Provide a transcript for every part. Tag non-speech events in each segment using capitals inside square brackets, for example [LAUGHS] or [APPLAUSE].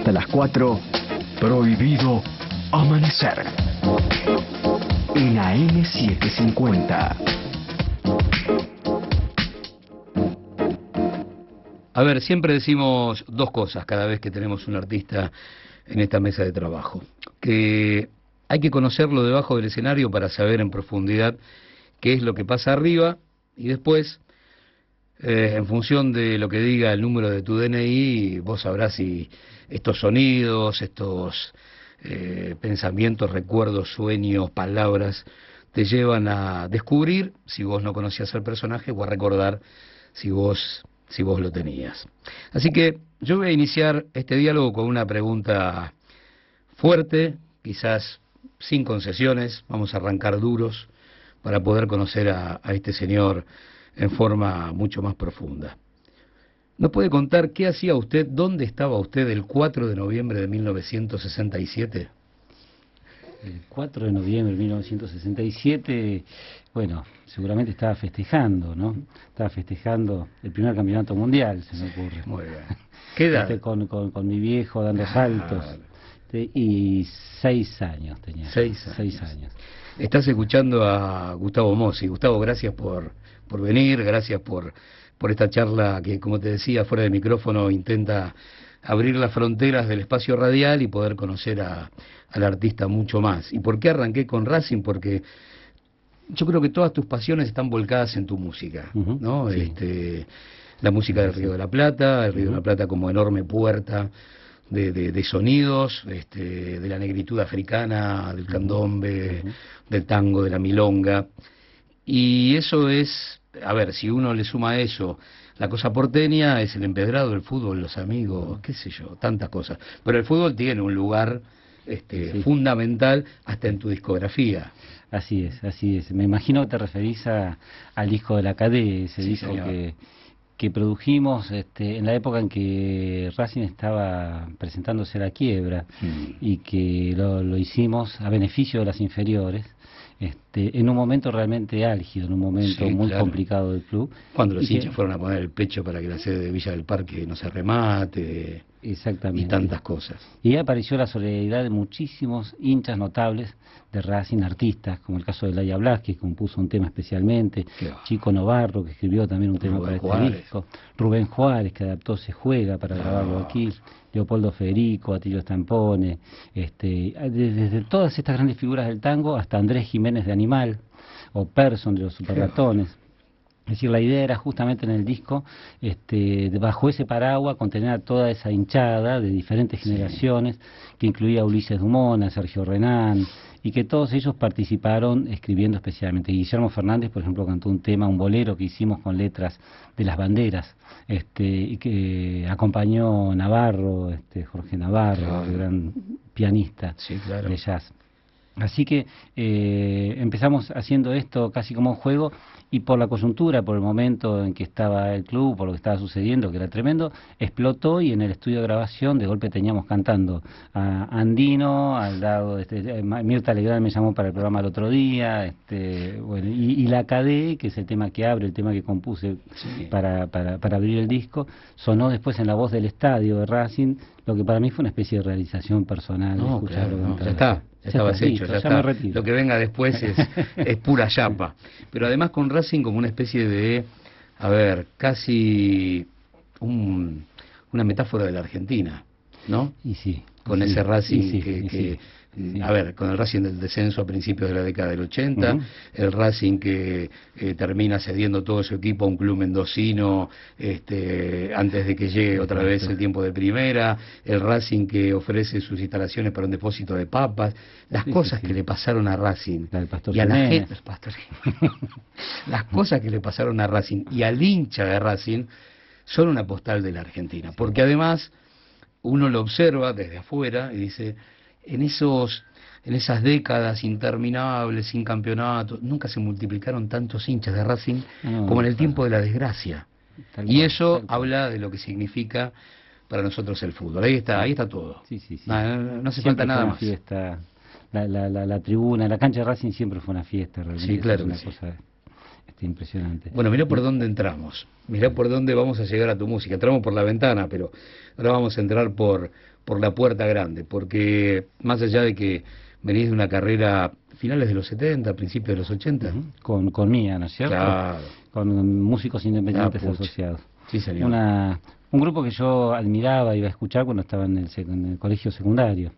Hasta las 4, prohibido amanecer. En AM750. A ver, siempre decimos dos cosas cada vez que tenemos un artista en esta mesa de trabajo. Que hay que conocerlo debajo del escenario para saber en profundidad qué es lo que pasa arriba y después, eh, en función de lo que diga el número de tu DNI, vos sabrás si estos sonidos, estos eh, pensamientos, recuerdos, sueños, palabras, te llevan a descubrir si vos no conocías al personaje o a recordar si vos si vos lo tenías. Así que yo voy a iniciar este diálogo con una pregunta fuerte, quizás sin concesiones, vamos a arrancar duros para poder conocer a, este señor en forma mucho más profunda. ¿Nos puede contar qué hacía usted, dónde estaba usted el 4 de noviembre de 1967? El 4 de noviembre de 1967 bueno, seguramente estaba festejando, ¿no? Estaba festejando el primer campeonato mundial, se me ocurre. Muy bien. ¿Qué edad? Este, con, con, mi viejo dando saltos. y seis años tenía. Seis años. Seis años. Estás escuchando a Gustavo Mossi. Gustavo, gracias por, por venir, gracias por, por esta charla que, como te decía, fuera de micrófono intenta abrir las fronteras del espacio radial y poder conocer a, al artista mucho más. ¿Y por qué arranqué con Racing? Porque yo creo que todas tus pasiones están volcadas en tu música, ¿no? Este, la música del Río de la Plata, el Río de la Plata como enorme puerta de, de, sonidos, este, de la negritud africana, del candombe, del tango, de la milonga. Y eso es, a ver, si uno le suma a eso la cosa porteña, es el empedrado, el fútbol, los amigos, qué sé yo, tantas cosas. Pero el fútbol tiene un lugar este, fundamental hasta en tu discografía. Así es, así es. Me imagino que te referís al disco de la KD, ese disco que, que produjimos este, en la época en que Racing estaba presentándose a la quiebra y que lo, lo, hicimos a beneficio de las inferiores. Este, en un momento realmente álgido, en un momento muy complicado del club. Cuando los hinchas fueron a poner el pecho para que la sede de Villa del Parque no se remate. Exactamente. Y tantas cosas. Y apareció la solidaridad de muchísimos hinchas notables de Racing, artistas, como el caso de Laia Blas, que compuso un tema especialmente, Chico Novarro, que escribió también un tema para este disco, Rubén Juárez, que adaptó Se Juega para grabarlo aquí, Leopoldo Federico, Atilio Stampone, este, desde, todas estas grandes figuras del tango hasta Andrés Jiménez de Animal, o Person de los Superratones. Es decir, la idea era justamente en el disco, este, bajo ese paraguas, contener a toda esa hinchada de diferentes generaciones, que incluía a Ulises Dumont, a Sergio Renán, y que todos ellos participaron escribiendo especialmente. Guillermo Fernández, por ejemplo, cantó un tema, un bolero que hicimos con letras de las banderas, este, y que acompañó Navarro, este, Jorge Navarro, el gran pianista de jazz. Así que eh, empezamos haciendo esto casi como un juego y por la coyuntura, por el momento en que estaba el club, por lo que estaba sucediendo, que era tremendo, explotó y en el estudio de grabación de golpe teníamos cantando. A Andino, al lado de este, eh, Mirta Legrand me llamó para el programa el otro día, este, bueno, y, la KD, que es el tema que abre, el tema que compuse para, para, para abrir el disco, sonó después en la voz del estadio de Racing, lo que para mí fue una especie de realización personal. No, claro, ya está ya estabas hecho, ya, está. Lo que venga después es, [LAUGHS] es pura chapa. Pero además con Racing como una especie de, a ver, casi un, una metáfora de la Argentina, ¿no? Y sí. Con ese Racing que, a ver, con el Racing del descenso a principios de la década del 80, el Racing que eh, termina cediendo todo su equipo a un club mendocino este, antes de que llegue otra vez el tiempo de primera, el Racing que ofrece sus instalaciones para un depósito de papas, las cosas que le pasaron a Racing y a la gente, [LAUGHS] las cosas que le pasaron a Racing y al hincha de Racing son una postal de la Argentina, porque además uno lo observa desde afuera y dice en esos en esas décadas interminables sin campeonato, nunca se multiplicaron tantos hinchas de Racing como en el tiempo de la desgracia. y eso habla de lo que significa para nosotros el fútbol. Ahí está, ahí está todo. No, hace falta nada más. Fiesta. La, la, la, tribuna, la cancha de Racing siempre fue una fiesta, realmente. Sí, claro. una cosa este, impresionante. Bueno, mira por dónde entramos. Mira por dónde vamos a llegar a tu música. Entramos por la ventana, pero ahora vamos a entrar por por la puerta grande, porque más allá de que venís de una carrera finales de los 70, principios de los 80. Con, con Mía, ¿no es cierto? Con músicos independientes ah, asociados. Sí, señor. Una, un grupo que yo admiraba, iba a escuchar cuando estaba en el, en el colegio secundario.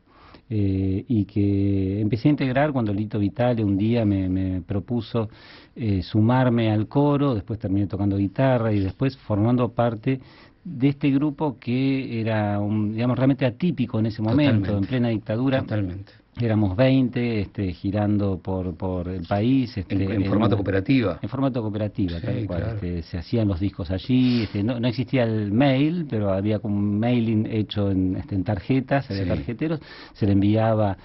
Eh, y que empecé a integrar cuando Lito Vitale un día me, propuso eh, sumarme al coro, después terminé tocando guitarra y después formando parte de este grupo que era, un, digamos, realmente atípico en ese momento, en plena dictadura. Totalmente éramos 20 este, girando por, por el país. Este, en, formato cooperativa. En formato cooperativa, tal cual. Este, se hacían los discos allí. Este, no, no, existía el mail, pero había como un mailing hecho en, este, en tarjetas, había tarjeteros. Se le enviaba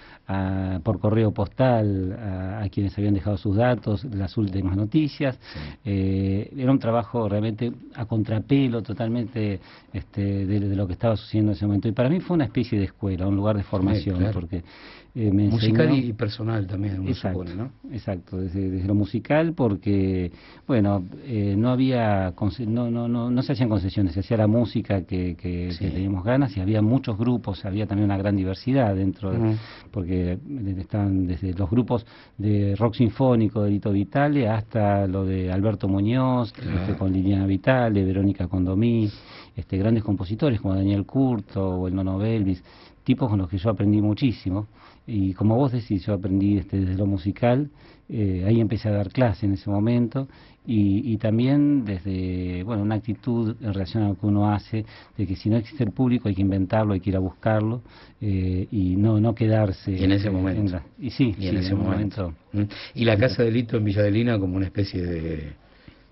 por correo postal a, quienes habían dejado sus datos, las últimas noticias. Eh, era un trabajo realmente a contrapelo, totalmente este, de, lo que estaba sucediendo en ese momento. Y para mí fue una especie de escuela, un lugar de formación, porque eh, musical y personal también, uno exacto, supone, ¿no? Exacto, desde, lo musical porque, bueno, eh, no había, no, no, no, no se hacían concesiones, se hacía la música que, que, teníamos ganas y había muchos grupos, había también una gran diversidad dentro, porque estaban desde los grupos de rock sinfónico de Lito Vitale hasta lo de Alberto Muñoz, este, con Liliana Vitale, Verónica Condomí, este, grandes compositores como Daniel Curto o el Nono Belvis, tipos con los que yo aprendí muchísimo y como vos decís, yo aprendí este, desde lo musical, eh, ahí empecé a dar clase en ese momento y, también desde bueno una actitud en relación a lo que uno hace, de que si no existe el público hay que inventarlo, hay que ir a buscarlo eh, y no no quedarse. Y en ese momento. y sí, y en ese momento. ¿Mm? Y la Casa de Lito en Villadelina como una especie de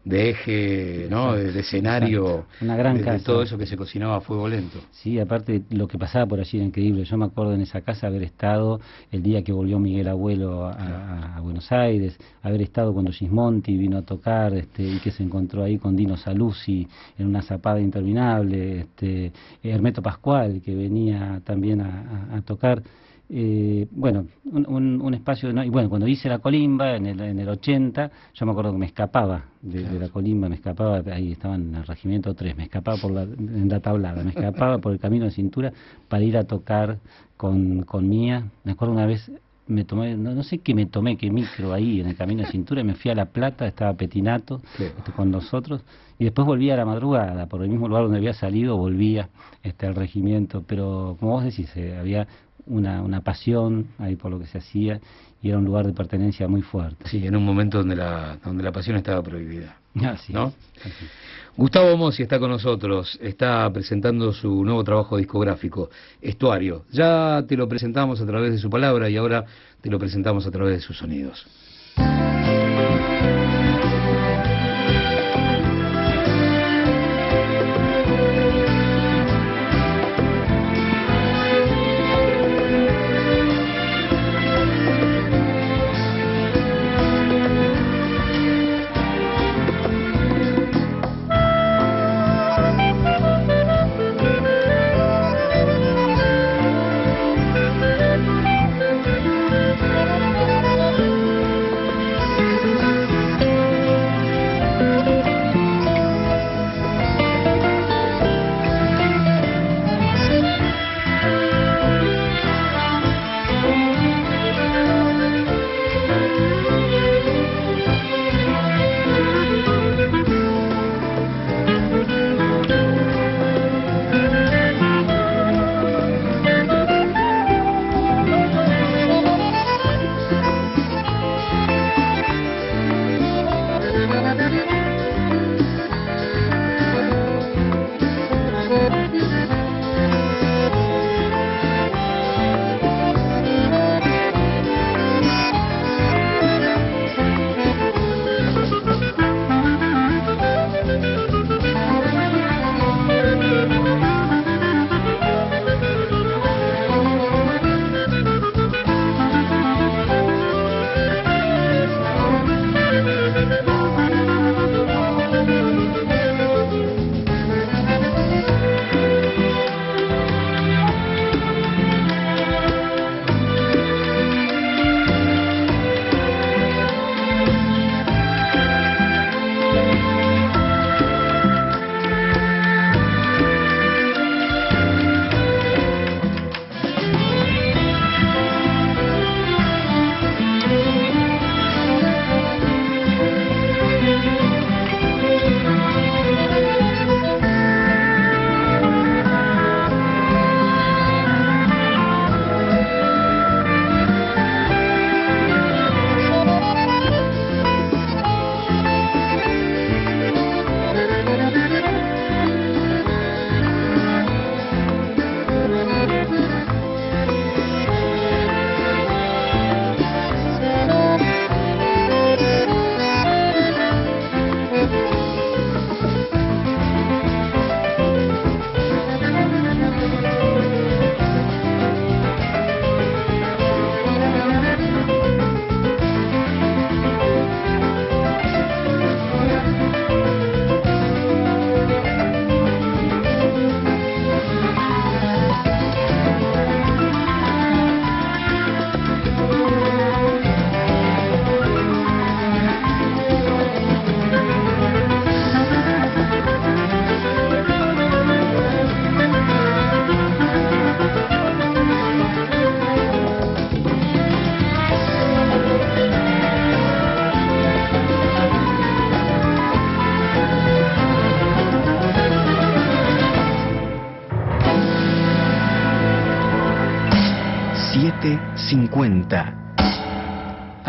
de eje, ¿no? De, escenario, Una gran de, todo eso que se cocinaba a fuego lento. Sí, aparte lo que pasaba por allí era increíble. Yo me acuerdo en esa casa haber estado el día que volvió Miguel Abuelo a, Buenos Aires, haber estado cuando Gismonti vino a tocar este, y que se encontró ahí con Dino Saluzzi en una zapada interminable, este, Hermeto Pascual que venía también a tocar. Eh, bueno, un, un, espacio, y bueno, cuando hice la colimba en el, en el 80, yo me acuerdo que me escapaba de, la colimba, me escapaba, ahí estaba en el regimiento 3, me escapaba por la, en la tablada, me escapaba por el camino de cintura para ir a tocar con, con Mía. Me acuerdo una vez, me tomé, no, sé qué me tomé, qué micro ahí en el camino de cintura, y me fui a La Plata, estaba Petinato este, con nosotros, y después volví a la madrugada, por el mismo lugar donde había salido, volvía este, al regimiento, pero como vos decís, eh, había una, una pasión ahí por lo que se hacía y era un lugar de pertenencia muy fuerte. Sí, en un momento donde la, donde la pasión estaba prohibida. ¿no? Gustavo Mossi está con nosotros, está presentando su nuevo trabajo discográfico, Estuario. Ya te lo presentamos a través de su palabra y ahora te lo presentamos a través de sus sonidos.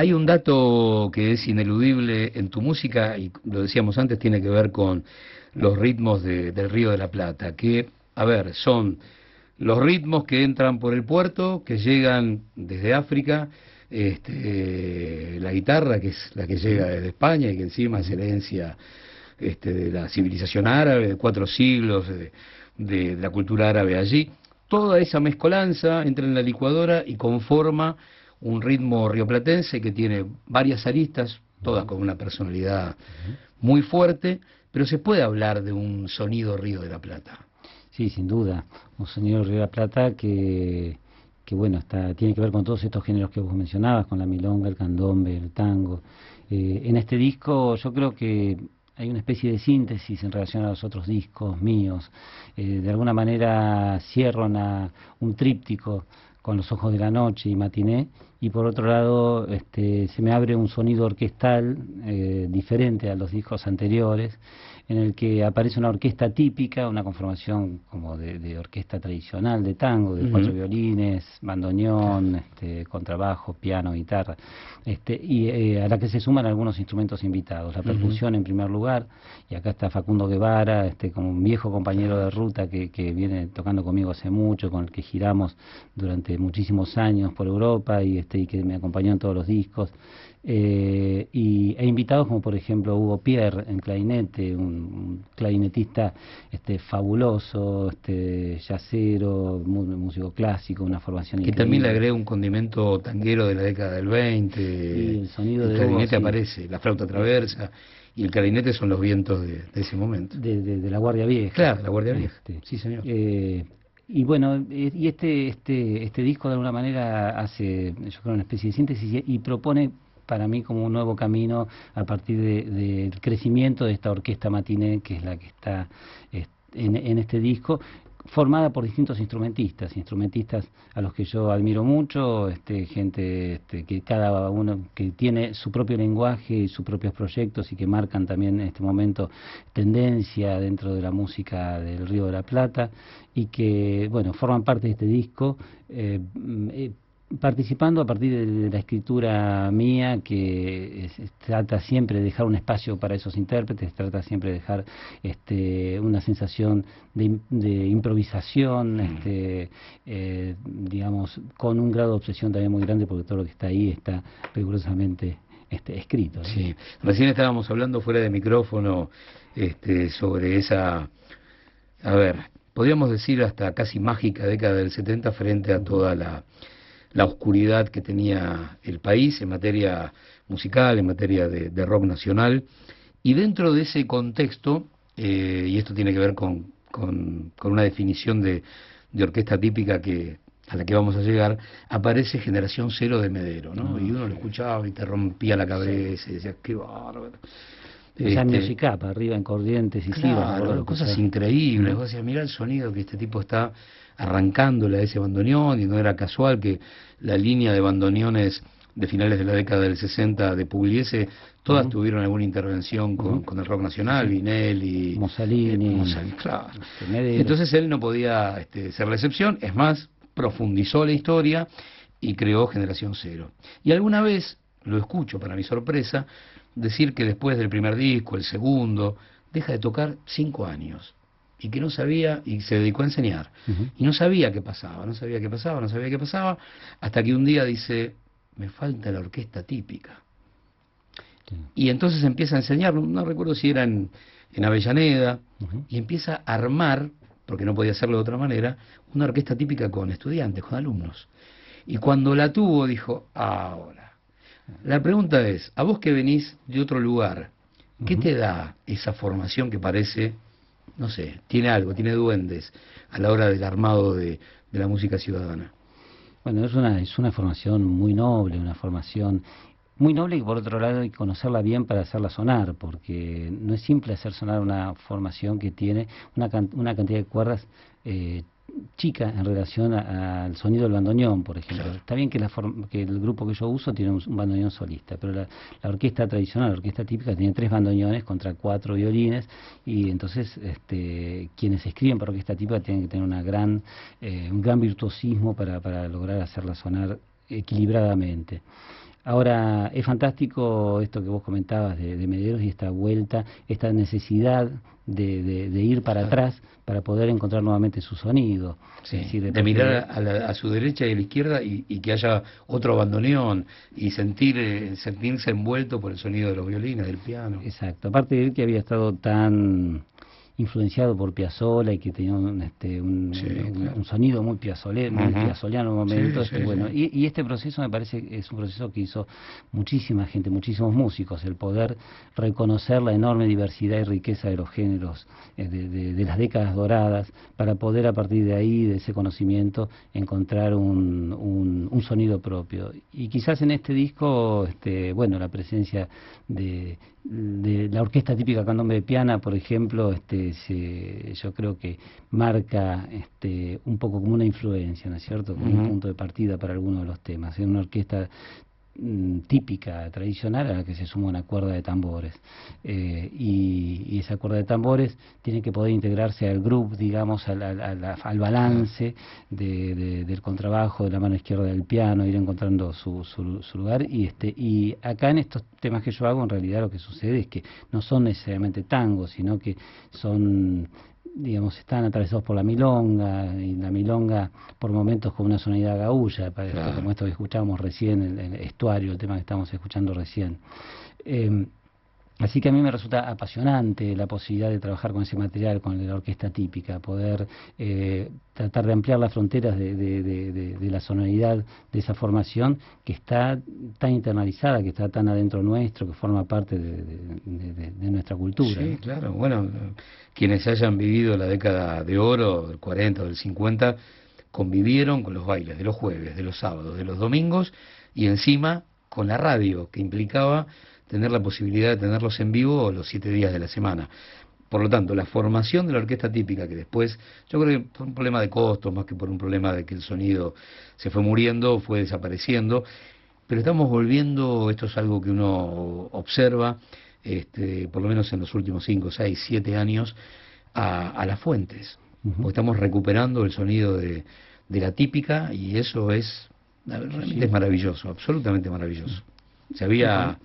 Hay un dato que es ineludible en tu música, y lo decíamos antes, tiene que ver con los ritmos del Río de la Plata, que, a ver, son los ritmos que entran por el puerto, que llegan desde África, este, la guitarra, que es la que llega desde España y que encima es herencia este, de la civilización árabe, de cuatro siglos, de, la cultura árabe allí. Toda esa mezcolanza entra en la licuadora y conforma un ritmo rioplatense que tiene varias aristas, todas con una personalidad muy fuerte, pero se puede hablar de un sonido Río de la Plata. Sí, sin duda, un sonido Río de la Plata que, que bueno, está, tiene que ver con todos estos géneros que vos mencionabas, con la milonga, el candombe, el tango. Eh, en este disco yo creo que hay una especie de síntesis en relación a los otros discos míos. Eh, de alguna manera cierro un tríptico con los ojos de la noche y matiné, y por otro lado este, se me abre un sonido orquestal eh, diferente a los discos anteriores, en el que aparece una orquesta típica, una conformación como de, orquesta tradicional de tango, de cuatro violines, bandoneón, este, contrabajo, piano, guitarra, este, y eh, a la que se suman algunos instrumentos invitados, la percusión en primer lugar, y acá está Facundo Guevara, este, como un viejo compañero de ruta que, que viene tocando conmigo hace mucho, con el que giramos durante muchísimos años por Europa y, este, y que me acompañó en todos los discos. Eh, y, e invitados como por ejemplo Hugo Pierre en clarinete, un, clarinetista este, fabuloso, este, yacero, músico clásico, una formación Que también le agrega un condimento tanguero de la década del 20, el sonido del clarinete aparece, la flauta traversa. Y el clarinete son los vientos de, ese momento. De, la Guardia Vieja. Claro, la Guardia Vieja. Este, sí, señor. Eh, y bueno, eh, y este, este, este disco de alguna manera hace, yo creo, una especie de síntesis y propone para mí como un nuevo camino a partir del crecimiento de esta orquesta matiné, que es la que está en, este disco, formada por distintos instrumentistas, instrumentistas a los que yo admiro mucho, este, gente este, que cada uno que tiene su propio lenguaje y sus propios proyectos y que marcan también en este momento tendencia dentro de la música del Río de la Plata y que bueno forman parte de este disco. Eh, eh, participando a partir de la escritura mía que trata siempre de dejar un espacio para esos intérpretes, trata siempre de dejar este, una sensación de, improvisación, mm. este, eh, digamos, con un grado de obsesión también muy grande porque todo lo que está ahí está rigurosamente este, escrito. Sí, recién estábamos hablando fuera de micrófono este, sobre esa, a ver, podríamos decir hasta casi mágica década del 70 frente a toda la la oscuridad que tenía el país en materia musical, en materia de, rock nacional. Y dentro de ese contexto, eh, y esto tiene que ver con, con, una definición de, de, orquesta típica que a la que vamos a llegar, aparece Generación Cero de Medero, ¿no? Ah, y uno lo escuchaba y te rompía la cabeza y decía, qué bárbaro. Este, capa, arriba en Corrientes y claro, cosas increíbles. Vos decías, mira el sonido que este tipo está arrancándole a ese bandoneón, y no era casual que la línea de bandoneones de finales de la década del 60 de Pugliese, todas tuvieron alguna intervención con, con, el rock nacional, Vinelli, Mussolini, eh, claro. Este, Entonces él no podía este, ser la excepción, es más, profundizó la historia y creó Generación Cero. Y alguna vez, lo escucho para mi sorpresa, decir que después del primer disco, el segundo, deja de tocar cinco años y que no sabía y se dedicó a enseñar y no sabía qué pasaba, no sabía qué pasaba, no sabía qué pasaba, hasta que un día dice, me falta la orquesta típica. Y entonces empieza a enseñar, no recuerdo si era en, en Avellaneda, y empieza a armar, porque no podía hacerlo de otra manera, una orquesta típica con estudiantes, con alumnos. Y cuando la tuvo dijo, ahora. La pregunta es, a vos que venís de otro lugar, ¿qué te da esa formación que parece no sé, tiene algo, tiene duendes a la hora del armado de, la música ciudadana. Bueno, es una, es una formación muy noble, una formación muy noble y por otro lado hay que conocerla bien para hacerla sonar, porque no es simple hacer sonar una formación que tiene una, una cantidad de cuerdas eh, chica en relación al sonido del bandoneón, por ejemplo. Está bien que, la que el grupo que yo uso tiene un, bandoneón solista, pero la, orquesta tradicional, la orquesta típica, tiene tres bandoneones contra cuatro violines y entonces este, quienes escriben para orquesta típica tienen que tener una gran, eh, un gran virtuosismo para, para lograr hacerla sonar equilibradamente. Ahora, es fantástico esto que vos comentabas de, de Mederos y esta vuelta, esta necesidad de, ir para atrás para poder encontrar nuevamente su sonido. de, mirar a, su derecha y a la izquierda y, que haya otro bandoneón y sentir eh, sentirse envuelto por el sonido de los violines, del piano. Exacto. Aparte de él que había estado tan influenciado por Piazzolla y que tenía un, este, un, sonido muy piazzoliano en un momento. Este, bueno, y, este proceso me parece que es un proceso que hizo muchísima gente, muchísimos músicos, el poder reconocer la enorme diversidad y riqueza de los géneros eh, de, las décadas doradas para poder a partir de ahí, de ese conocimiento, encontrar un, un, sonido propio. Y quizás en este disco, este, bueno, la presencia de de la orquesta típica candombe de piana, por ejemplo, este, yo creo que marca este, un poco como una influencia, ¿no es cierto? Como un punto de partida para algunos de los temas. Es una orquesta típica, tradicional, a la que se suma una cuerda de tambores. Eh, y, esa cuerda de tambores tiene que poder integrarse al grupo, digamos, al, al, balance del contrabajo, de la mano izquierda del piano, ir encontrando su, su, su, lugar. Y, este, y acá en estos temas que yo hago, en realidad lo que sucede es que no son necesariamente tangos, sino que son digamos, están atravesados por la milonga, y la milonga por momentos con una sonoridad gaulla, como esto que escuchábamos recién, el, estuario, el tema que estamos escuchando recién. Eh, Así que a mí me resulta apasionante la posibilidad de trabajar con ese material, con la orquesta típica, poder eh, tratar de ampliar las fronteras de, la sonoridad de esa formación que está tan internalizada, que está tan adentro nuestro, que forma parte de, nuestra cultura. Sí, claro. Bueno, quienes hayan vivido la década de oro, del 40 o del 50, convivieron con los bailes de los jueves, de los sábados, de los domingos y encima con la radio, que implicaba tener la posibilidad de tenerlos en vivo los siete días de la semana. Por lo tanto, la formación de la orquesta típica, que después, yo creo que por un problema de costos, más que por un problema de que el sonido se fue muriendo, fue desapareciendo, pero estamos volviendo, esto es algo que uno observa, este, por lo menos en los últimos cinco, seis, siete años, a, las fuentes. Estamos recuperando el sonido de, de, la típica y eso es realmente es maravilloso, absolutamente maravilloso. Se había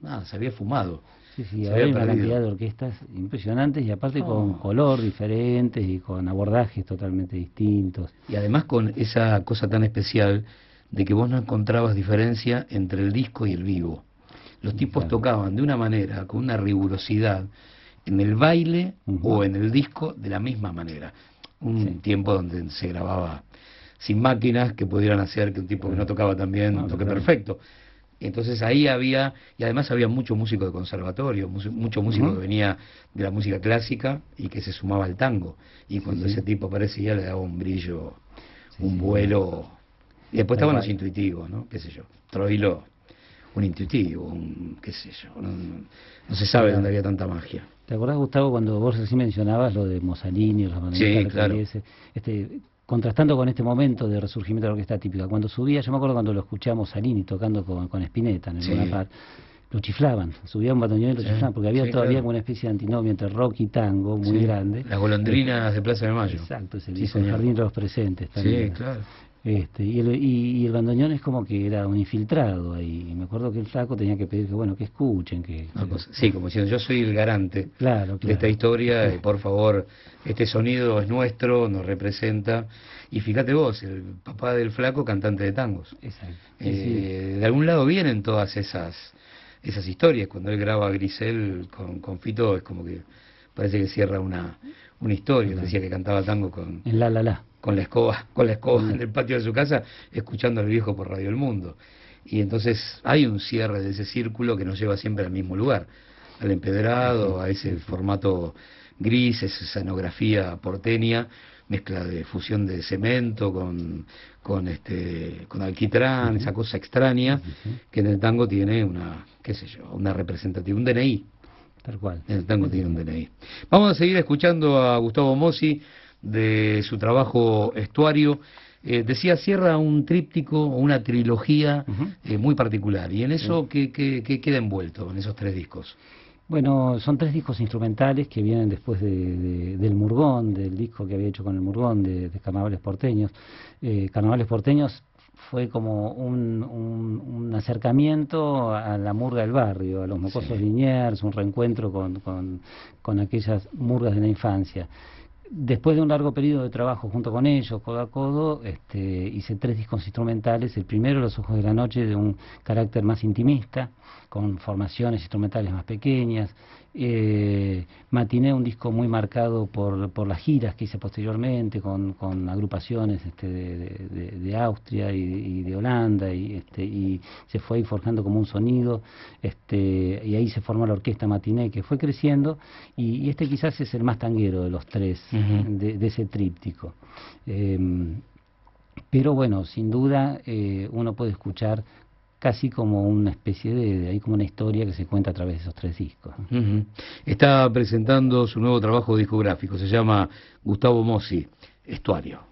nada, se había fumado. Sí, sí, había una cantidad de orquestas impresionantes y aparte con oh. color diferentes y con abordajes totalmente distintos. Y además con esa cosa tan especial de que vos no encontrabas diferencia entre el disco y el vivo. Los tipos tocaban de una manera, con una rigurosidad, en el baile o en el disco de la misma manera. Un tiempo donde se grababa sin máquinas que pudieran hacer que un tipo que no tocaba también toque perfecto. Entonces ahí había, y además había mucho músico de conservatorio, mucho músico que venía de la música clásica y que se sumaba al tango. Y cuando ese tipo aparecía le daba un brillo, un vuelo. Y después estaban los intuitivos, ¿no? ¿Qué sé yo? Troilo, un intuitivo, un, qué sé yo. No, se sabe dónde había tanta magia. ¿Te acordás, Gustavo, cuando vos recién mencionabas lo de Mussolini, los sí, claro. este, contrastando con este momento de resurgimiento de la orquesta típica. Cuando subía, yo me acuerdo cuando lo escuchamos a Salini tocando con, con Spinetta en el parte, lo chiflaban, subía un batonero y lo chiflaban, porque había todavía como una especie de antinomio entre rock y tango muy grande. Las golondrinas de Plaza de Mayo. Exacto, se el jardín de los presentes también. Sí, claro. Este, y, el, y, el bandoneón es como que era un infiltrado ahí. Me acuerdo que el flaco tenía que pedir que bueno que escuchen, que, sí, como diciendo yo soy el garante de esta historia. Y [LAUGHS] por favor, este sonido es nuestro, nos representa. Y fíjate vos, el papá del flaco cantante de tangos. Exacto. Eh, de algún lado vienen todas esas esas historias. Cuando él graba a Grisel con, con Fito es como que parece que cierra una una historia. Decía que cantaba tango con en la la la con la escoba, [LAUGHS] con la escoba en el patio de su casa, escuchando al viejo por Radio El Mundo. Y entonces hay un cierre de ese círculo que nos lleva siempre al mismo lugar, al empedrado, a ese formato gris, esa escenografía porteña, mezcla de fusión de cemento con, con este con alquitrán, esa cosa extraña que en el tango tiene una, qué sé yo, una representativa, un DNI. Tal cual. En el tango tiene un DNI. Vamos a seguir escuchando a Gustavo Mossi de su trabajo Estuario. Eh, decía, cierra un tríptico o una trilogía eh, muy particular. ¿Y en eso ¿qué, queda envuelto en esos tres discos? Bueno, son tres discos instrumentales que vienen después de, del Murgón, del disco que había hecho con el Murgón de, Carnavales Porteños. Eh, Carnavales Porteños fue como un, un, acercamiento a la murga del barrio, a los mocosos sí. Liniers, un reencuentro con, con, con aquellas murgas de la infancia después de un largo periodo de trabajo junto con ellos, codo a codo, este, hice tres discos instrumentales. El primero, Los Ojos de la Noche, de un carácter más intimista, con formaciones instrumentales más pequeñas. Eh, matiné un disco muy marcado por, por las giras que hice posteriormente, con, con agrupaciones este, de, de, Austria y, de Holanda, y, este, y se fue ahí forjando como un sonido, este, y ahí se formó la orquesta Matiné, que fue creciendo, y, este quizás es el más tanguero de los tres, de, ese tríptico. Em, pero bueno, sin duda eh, uno puede escuchar casi como una especie de, ahí como una historia que se cuenta a través de esos tres discos. Está presentando su nuevo trabajo discográfico, se llama Gustavo Mossi, Estuario.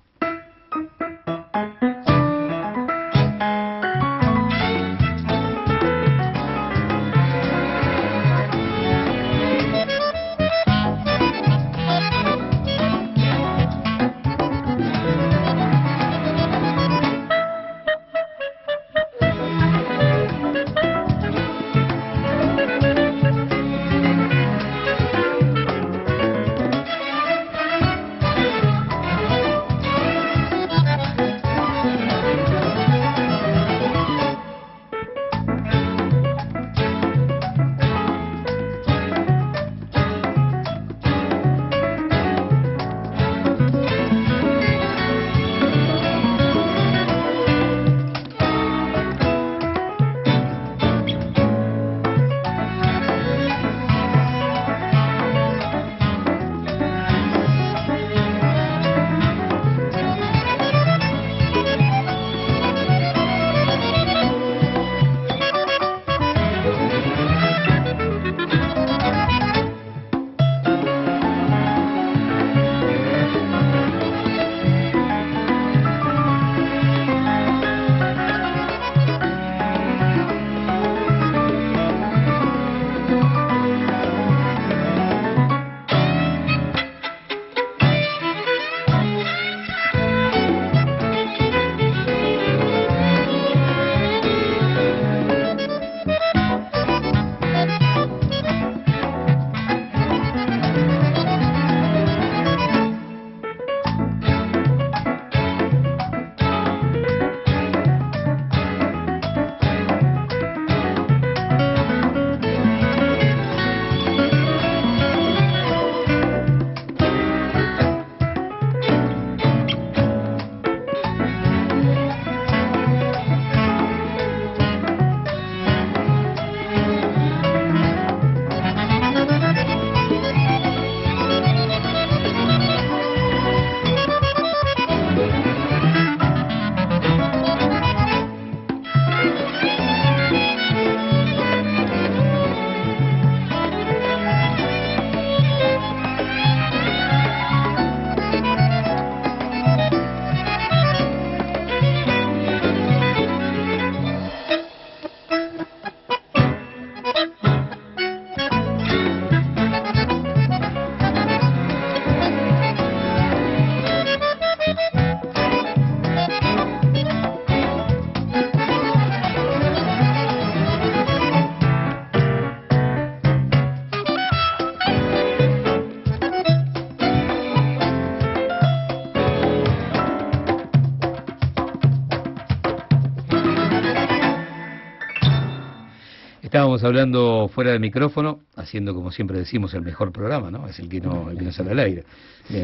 Hablando fuera del micrófono, haciendo como siempre decimos el mejor programa, ¿no? Es el que no, el que no sale al aire,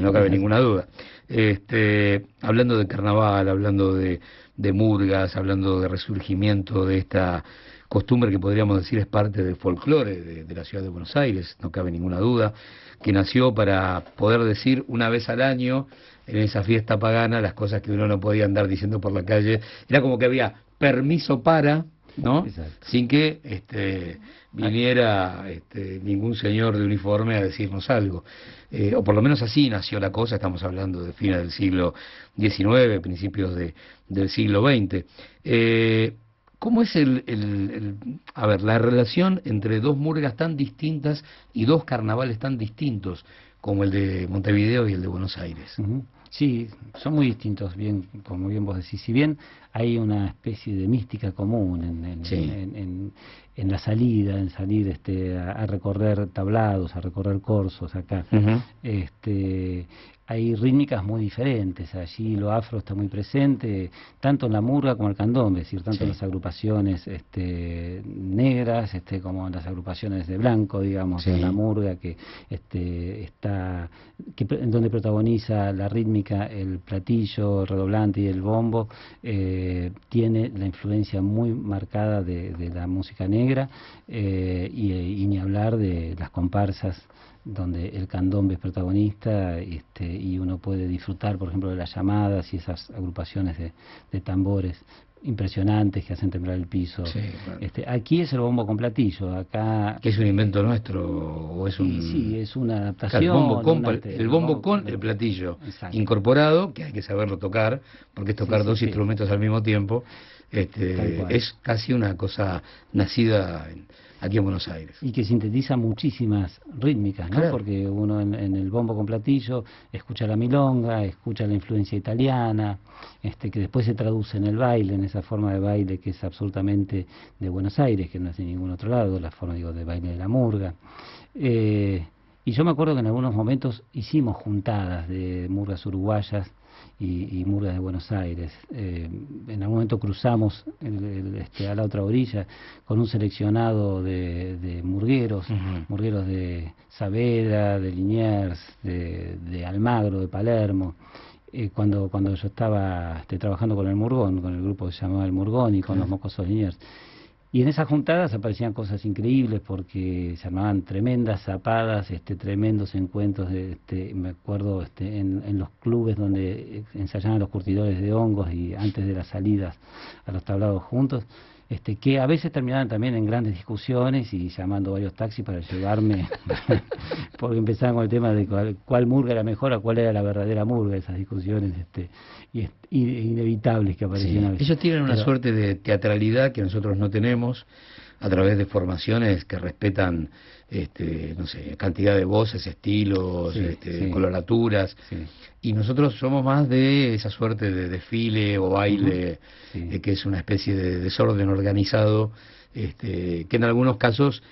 no cabe ninguna duda. Este, hablando de carnaval, hablando de, de murgas, hablando de resurgimiento de esta costumbre que podríamos decir es parte del folclore de, de, la ciudad de Buenos Aires, no cabe ninguna duda, que nació para poder decir una vez al año en esa fiesta pagana las cosas que uno no podía andar diciendo por la calle. Era como que había permiso para ¿no? Sin que este, viniera este, ningún señor de uniforme a decirnos algo. Eh, o por lo menos así nació la cosa, estamos hablando de fines del siglo XIX, principios de, del siglo XX. Eh, ¿Cómo es el, a ver, la relación entre dos murgas tan distintas y dos carnavales tan distintos como el de Montevideo y el de Buenos Aires? Sí, son muy distintos, bien, como bien vos decís. Si bien hay una especie de mística común en, en, la salida, en salir este, a, recorrer tablados, a recorrer corsos acá, este, hay rítmicas muy diferentes. Allí lo afro está muy presente, tanto en la murga como en el candombe, es decir, tanto en las agrupaciones este, negras este, como en las agrupaciones de blanco, digamos, en la murga que este, está, que, donde protagoniza la rítmica el platillo, el redoblante y el bombo, eh, tiene la influencia muy marcada de, la música negra eh, y ni hablar de las comparsas donde el candombe es protagonista este, y uno puede disfrutar, por ejemplo, de las llamadas y esas agrupaciones de, tambores impresionantes que hacen temblar el piso. este, aquí es el bombo con platillo, acá... ¿Que es un invento nuestro o es un...? Sí, es una adaptación. el bombo con, el, platillo incorporado, que hay que saberlo tocar, porque es tocar dos instrumentos al mismo tiempo, este, es casi una cosa nacida... En, aquí en Buenos Aires. Y que sintetiza muchísimas rítmicas, ¿no? Porque uno en, el bombo con platillo escucha la milonga, escucha la influencia italiana, este, que después se traduce en el baile, en esa forma de baile que es absolutamente de Buenos Aires, que no es de ningún otro lado, la forma digo de baile de la murga. Eh, y yo me acuerdo que en algunos momentos hicimos juntadas de murgas uruguayas y, y Murgas de Buenos Aires. Eh, en algún momento cruzamos este, a la otra orilla con un seleccionado de, murgueros, murgueros de Saavedra, de Liniers, de, Almagro, de Palermo. Eh, cuando, cuando yo estaba este, trabajando con el Murgón, con el grupo que se llamaba el Murgón y con los Mocosos Liniers. Y en esas juntadas aparecían cosas increíbles porque se armaban tremendas zapadas, este, tremendos encuentros, de, este, me acuerdo este, en, en, los clubes donde ensayaban los curtidores de hongos y antes de las salidas a los tablados juntos, este, que a veces terminaban también en grandes discusiones y llamando varios taxis para llevarme, [LAUGHS] porque empezaban con el tema de cuál, murga era mejor o cuál era la verdadera murga, esas discusiones este, y, inevitables que aparecían a veces. Ellos tienen una suerte de teatralidad que nosotros no tenemos a través de formaciones que respetan este, no sé, cantidad de voces, estilos, este, coloraturas. Y nosotros somos más de esa suerte de desfile o baile, eh, que es una especie de desorden organizado, este, que en algunos casos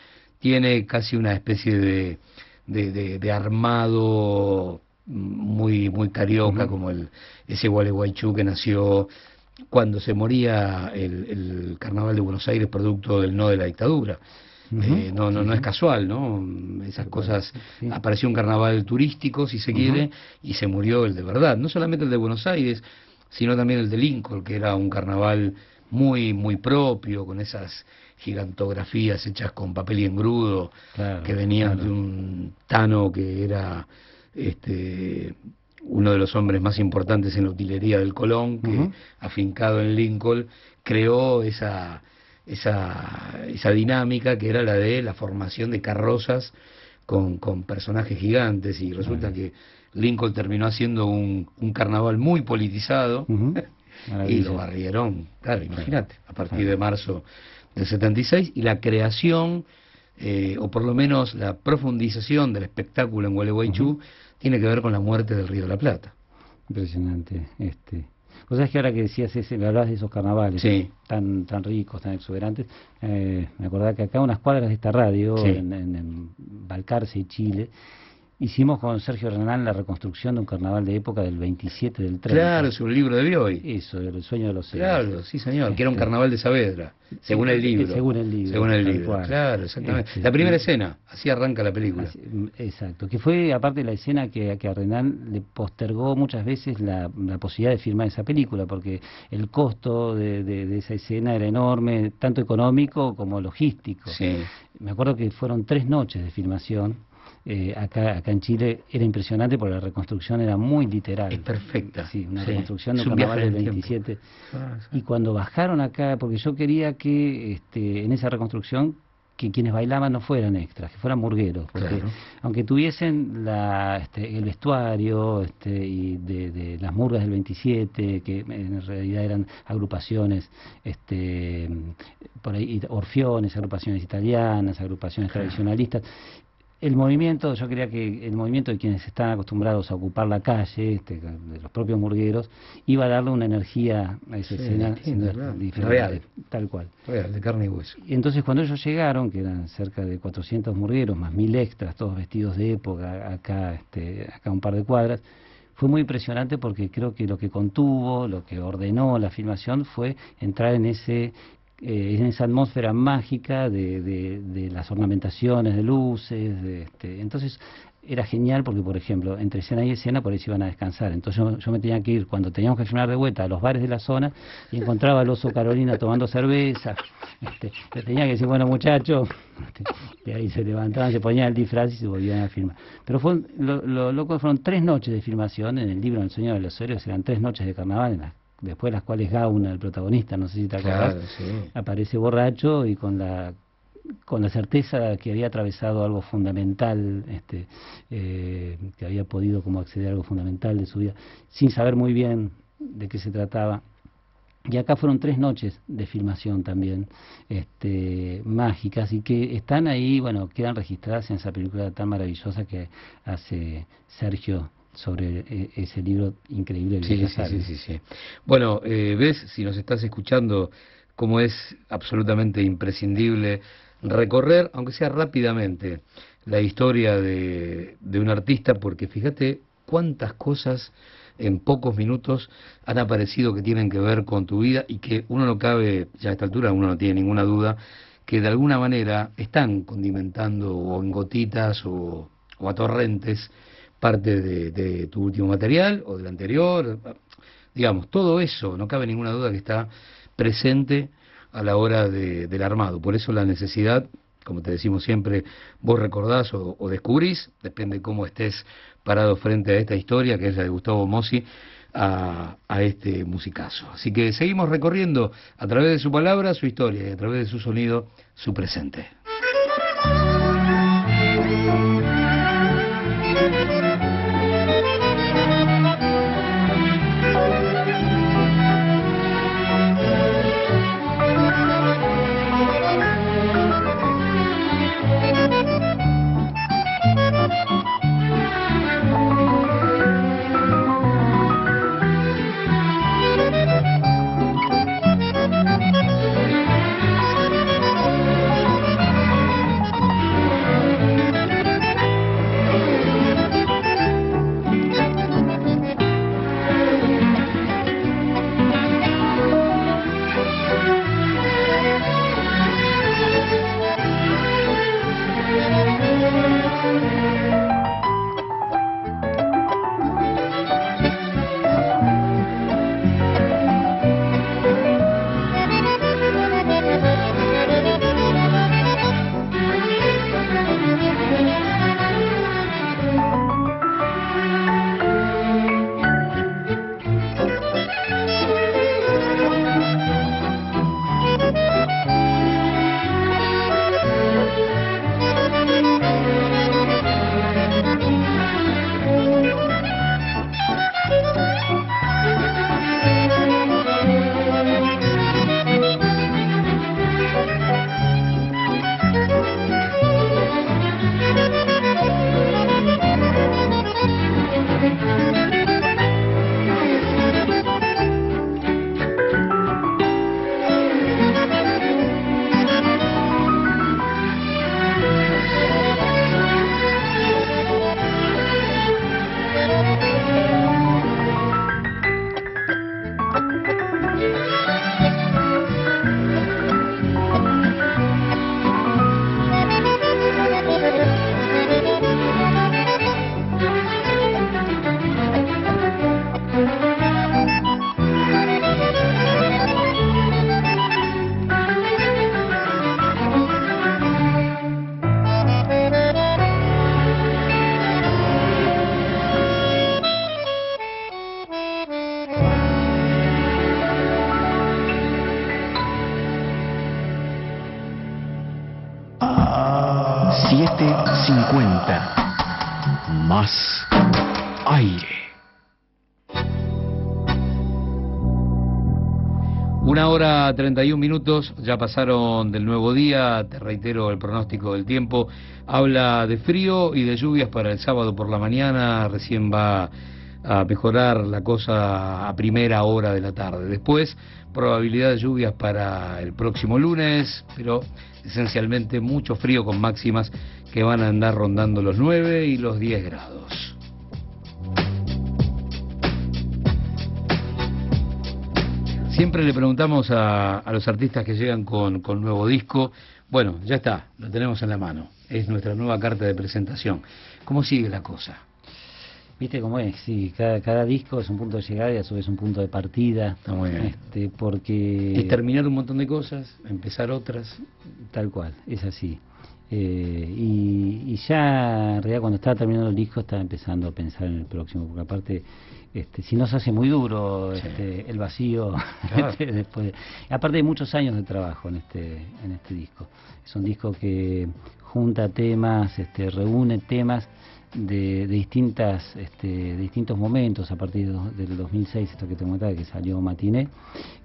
tiene casi una especie de, de, armado muy muy carioca, como el ese Gualeguaychú que nació cuando se moría el, el Carnaval de Buenos Aires producto del no de la dictadura. Eh, no, no, no es casual, ¿no? Esas cosas, apareció un carnaval turístico, si se quiere, y se murió el de verdad. No solamente el de Buenos Aires, sino también el de Lincoln, que era un carnaval muy, muy propio, con esas gigantografías hechas con papel y engrudo, que venían de un Tano que era este uno de los hombres más importantes en la utilería del Colón, que afincado en Lincoln, creó esa esa, esa dinámica que era la de la formación de carrozas con, con personajes gigantes y resulta que Lincoln terminó haciendo un, un carnaval muy politizado [LAUGHS] y lo barrieron, claro, imagínate, a partir de marzo del 76 y la creación eh, o por lo menos la profundización del espectáculo en Gualeguaychú tiene que ver con la muerte del Río de la Plata. Impresionante, este Vos sabés que ahora que decías ese, me hablabas de esos carnavales tan tan ricos, tan exuberantes, eh, me acordaba que acá unas cuadras de esta radio, en, en, en Balcarce, Chile, Hicimos con Sergio Renán la reconstrucción de un carnaval de época del 27 del 30. Claro, es un libro de Bioy. Eso, El sueño de los Claro, sí señor, que era un carnaval de Saavedra, según el libro. Según el libro. Según el libro, claro, exactamente. Este, la primera escena, así arranca la película. exacto, que fue aparte la escena que, que a Renán le postergó muchas veces la, la, posibilidad de filmar esa película, porque el costo de, de, de esa escena era enorme, tanto económico como logístico. Sí. Me acuerdo que fueron tres noches de filmación eh, acá, acá en Chile era impresionante porque la reconstrucción era muy literal. perfecta. Sí, una reconstrucción de carnaval del 27. Ah, y cuando bajaron acá, porque yo quería que este, en esa reconstrucción que quienes bailaban no fueran extras, que fueran murgueros, porque aunque tuviesen la, este, el vestuario este, y de, las murgas del 27, que en realidad eran agrupaciones, este, por ahí, orfiones, agrupaciones italianas, agrupaciones tradicionalistas, el movimiento, yo creía que el movimiento de quienes están acostumbrados a ocupar la calle, este, de los propios murgueros, iba a darle una energía a esa escena diferente, real, tal cual. Real, de carne y hueso. Y entonces cuando ellos llegaron, que eran cerca de 400 murgueros, más mil extras, todos vestidos de época, acá, este, acá un par de cuadras, fue muy impresionante porque creo que lo que contuvo, lo que ordenó la filmación fue entrar en ese eh, en esa atmósfera mágica de, de, las ornamentaciones de luces. De este, entonces era genial porque, por ejemplo, entre escena y escena por ahí se iban a descansar. Entonces yo, me tenía que ir, cuando teníamos que filmar de vuelta, a los bares de la zona y encontraba al oso Carolina tomando cerveza. Este, le tenía que decir, bueno, muchachos, este, y ahí se levantaban, se ponían el disfraz y se volvían a filmar. Pero fue, lo, loco fueron tres noches de filmación en el libro El sueño de los héroes, eran tres noches de carnaval en las después las cuales Gauna, el protagonista, no sé si te acuerdas, aparece borracho y con la con la certeza que había atravesado algo fundamental, este, eh, que había podido como acceder a algo fundamental de su vida, sin saber muy bien de qué se trataba. Y acá fueron tres noches de filmación también, este, mágicas, y que están ahí, bueno, quedan registradas en esa película tan maravillosa que hace Sergio sobre eh, ese libro increíble sí, sí, sí, sí, Bueno, eh, ves, si nos estás escuchando, cómo es absolutamente imprescindible recorrer, aunque sea rápidamente, la historia de, de un artista, porque fíjate cuántas cosas en pocos minutos han aparecido que tienen que ver con tu vida y que uno no cabe, ya a esta altura uno no tiene ninguna duda, que de alguna manera están condimentando o en gotitas o, o a torrentes parte de, tu último material o del anterior, digamos, todo eso, no cabe ninguna duda que está presente a la hora del armado. Por eso la necesidad, como te decimos siempre, vos recordás o, descubrís, depende cómo estés parado frente a esta historia, que es la de Gustavo Mossi, a, a, este musicazo. Así que seguimos recorriendo a través de su palabra, su historia y a través de su sonido, su presente. Hora 31 minutos, ya pasaron del nuevo día, te reitero el pronóstico del tiempo, habla de frío y de lluvias para el sábado por la mañana, recién va a mejorar la cosa a primera hora de la tarde. Después, probabilidad de lluvias para el próximo lunes, pero esencialmente mucho frío con máximas que van a andar rondando los 9 y los 10 grados. Siempre le preguntamos a, los artistas que llegan con, con nuevo disco, bueno, ya está, lo tenemos en la mano, es nuestra nueva carta de presentación. ¿Cómo sigue la cosa? Viste cómo es, sí, cada, cada disco es un punto de llegada y a su vez un punto de partida. Está muy bien. Este, porque... Es terminar un montón de cosas, empezar otras. Tal cual, es así. Eh, y, ya en realidad cuando estaba terminando el disco estaba empezando a pensar en el próximo, porque aparte este, si no se hace muy duro este, el vacío [LAUGHS] este, después aparte de muchos años de trabajo en este en este disco. Es un disco que junta temas este, reúne temas de, distintas este, de distintos momentos a partir del 2006 esto que te comentaba que salió Matiné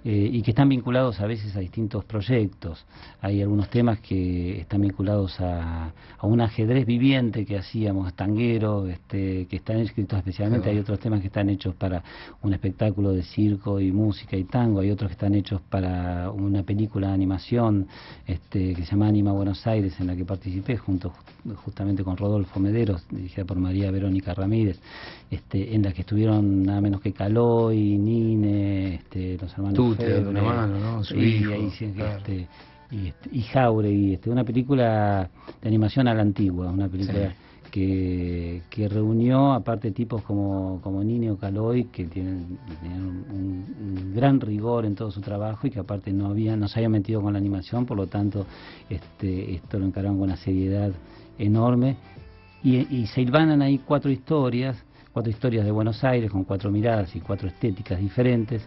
eh, y que están vinculados a veces a distintos proyectos. Hay algunos temas que están vinculados a, a un ajedrez viviente que hacíamos tanguero este, que están escritos especialmente. Hay otros temas que están hechos para un espectáculo de circo y música y tango. Hay otros que están hechos para una película de animación este, que se llama Anima Buenos Aires en la que participé junto justamente con Rodolfo Mederos por María Verónica Ramírez, este, en la que estuvieron nada menos que Caloy, Nine, este, los hermanos Tute. Su y, hijo, este, y, este, y Jauregui, este, una película de animación a la antigua, una película que, que reunió aparte tipos como, como Nine o Caloy, que tienen, un, gran rigor en todo su trabajo y que aparte no habían, no se habían metido con la animación, por lo tanto este, esto lo encararon con una seriedad enorme y, se hilvanan ahí cuatro historias, cuatro historias de Buenos Aires con cuatro miradas y cuatro estéticas diferentes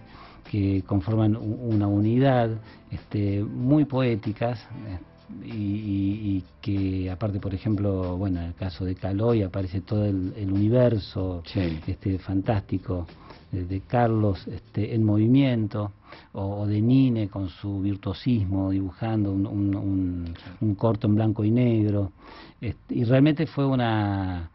que conforman una unidad este, muy poéticas eh, y, que aparte por ejemplo bueno en el caso de Caloy aparece todo el, universo este fantástico de, Carlos este, en movimiento o, de Nine con su virtuosismo dibujando un, un, corto en blanco y negro. Este, y realmente fue una,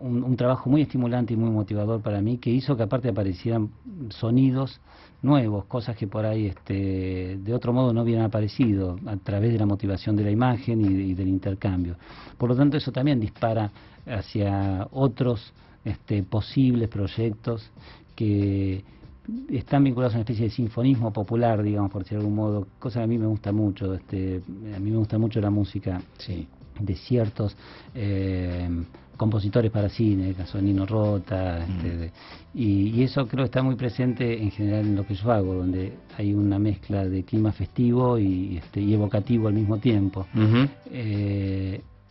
un, trabajo muy estimulante y muy motivador para mí que hizo que aparte aparecieran sonidos nuevos, cosas que por ahí este, de otro modo no hubieran aparecido a través de la motivación de la imagen y, del intercambio. Por lo tanto eso también dispara hacia otros este, posibles proyectos que están vinculados a una especie de sinfonismo popular, digamos, por decir de algún modo, cosa que a mí me gusta mucho. Este, a mí me gusta mucho la música de ciertos eh, compositores para cine, el caso de Nino Rota, este, mm. y, eso creo que está muy presente en general en lo que yo hago, donde hay una mezcla de clima festivo y, este, y evocativo al mismo tiempo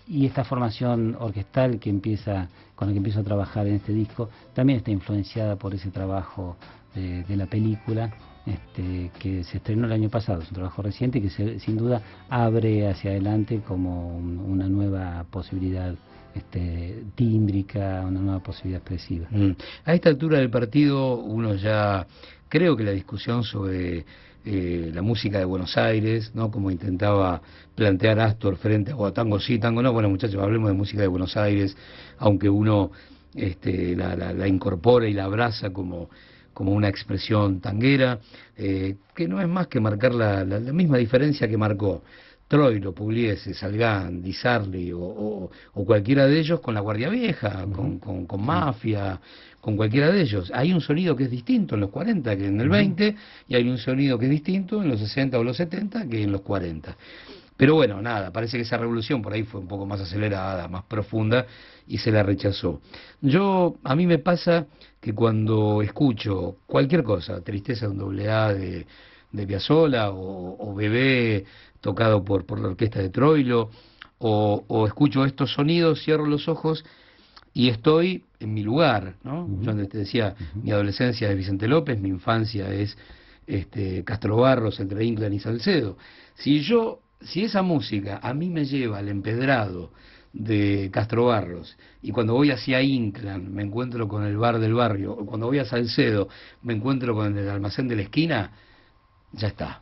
y esta formación orquestal que empieza con la que empiezo a trabajar en este disco también está influenciada por ese trabajo de, la película este, que se estrenó el año pasado, es un trabajo reciente que sin duda abre hacia adelante como una nueva posibilidad este, tímbrica, una nueva posibilidad expresiva. Mm. A esta altura del partido uno ya creo que la discusión sobre eh, la música de Buenos Aires, ¿no? Como intentaba plantear Astor frente a tango sí, tango no. Bueno, muchachos, hablemos de música de Buenos Aires, aunque uno este, la, la, incorpora y la abraza como, como una expresión tanguera, eh, que no es más que marcar la, la, misma diferencia que marcó Troilo, Pugliese, Salgán, Di Sarli o, o, cualquiera de ellos con la Guardia Vieja, con, con, con Mafia, con cualquiera de ellos. Hay un sonido que es distinto en los 40 que en el 20 y hay un sonido que es distinto en los 60 o los 70 que en los 40. Pero bueno, nada, parece que esa revolución por ahí fue un poco más acelerada, más profunda y se la rechazó. Yo, a mí me pasa que cuando escucho cualquier cosa, Tristeza de un doble A de, de Piazzolla o, o Bebé tocado por, por la orquesta de Troilo, o, o escucho estos sonidos, cierro los ojos y estoy en mi lugar, ¿no? Yo antes te decía, mi adolescencia es Vicente López, mi infancia es este, Castro Barros, entre Inclán y Salcedo. Si yo, si esa música a mí me lleva al empedrado de Castro Barros y cuando voy hacia Inclán me encuentro con el bar del barrio o cuando voy a Salcedo me encuentro con el almacén de la esquina, ya está.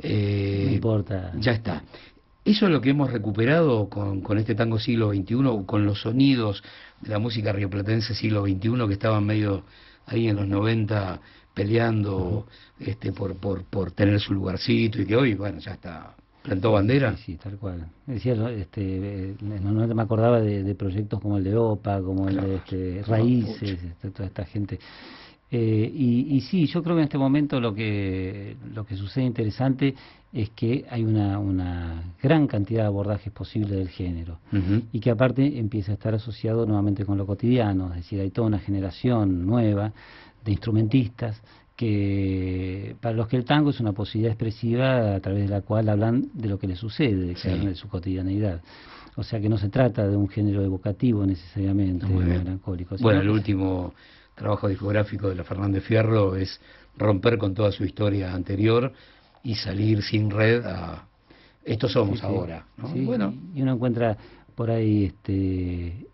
Eh, no importa. Ya está. Eso es lo que hemos recuperado con, con este tango siglo XXI, con los sonidos de la música rioplatense siglo XXI que estaban medio ahí en los 90 peleando este, por, por, por tener su lugarcito y que hoy, bueno, ya está plantó bandera. Sí, tal cual. Decía, este, no, me acordaba de, proyectos como el de OPA, como el de este, Raíces, toda esta gente. Eh, y, y, sí, yo creo que en este momento lo que, lo que sucede interesante es que hay una, una gran cantidad de abordajes posibles del género y que aparte empieza a estar asociado nuevamente con lo cotidiano, es decir, hay toda una generación nueva de instrumentistas que para los que el tango es una posibilidad expresiva a través de la cual hablan de lo que les sucede, de, su cotidianidad. O sea que no se trata de un género evocativo necesariamente, melancólico. Bueno, el último trabajo discográfico de la Fernández Fierro es romper con toda su historia anterior y salir sin red a esto somos ahora. bueno. Y uno encuentra por ahí este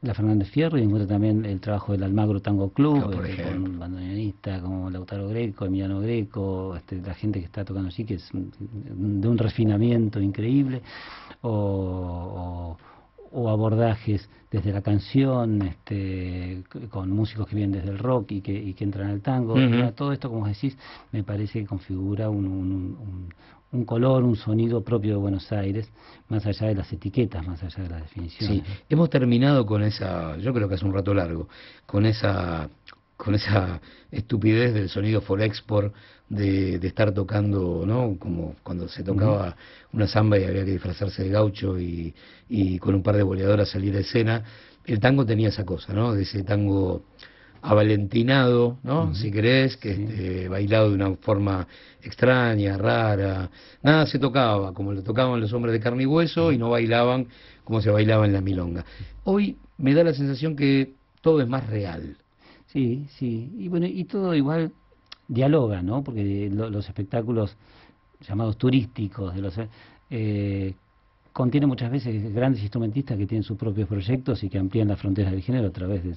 la Fernández Fierro y encuentra también el trabajo del Almagro Tango Club, eh, con bandoneonistas como Lautaro Greco, Emiliano Greco, este, la gente que está tocando así, que es de un refinamiento increíble, o, o, abordajes desde la canción, este, con músicos que vienen desde el rock y que, y que entran al tango. Todo esto, como decís, me parece que configura un, un color, un sonido propio de Buenos Aires, más allá de las etiquetas, más allá de las definiciones. Sí, hemos terminado con esa, yo creo que hace un rato largo, con esa con esa estupidez del sonido for export de, de estar tocando, ¿no? Como cuando se tocaba una samba y había que disfrazarse de gaucho y, y con un par de boleadoras salir a escena. El tango tenía esa cosa, ¿no? De ese tango avalentinado, ¿no? Si querés, que este, bailado de una forma extraña, rara. Nada se tocaba como lo tocaban los hombres de carne y hueso y no bailaban como se bailaba en la milonga. Hoy me da la sensación que todo es más real. Sí, sí. Y bueno, y todo igual dialoga, ¿no? Porque los espectáculos llamados turísticos de los eh, contiene muchas veces grandes instrumentistas que tienen sus propios proyectos y que amplían las fronteras del género a través de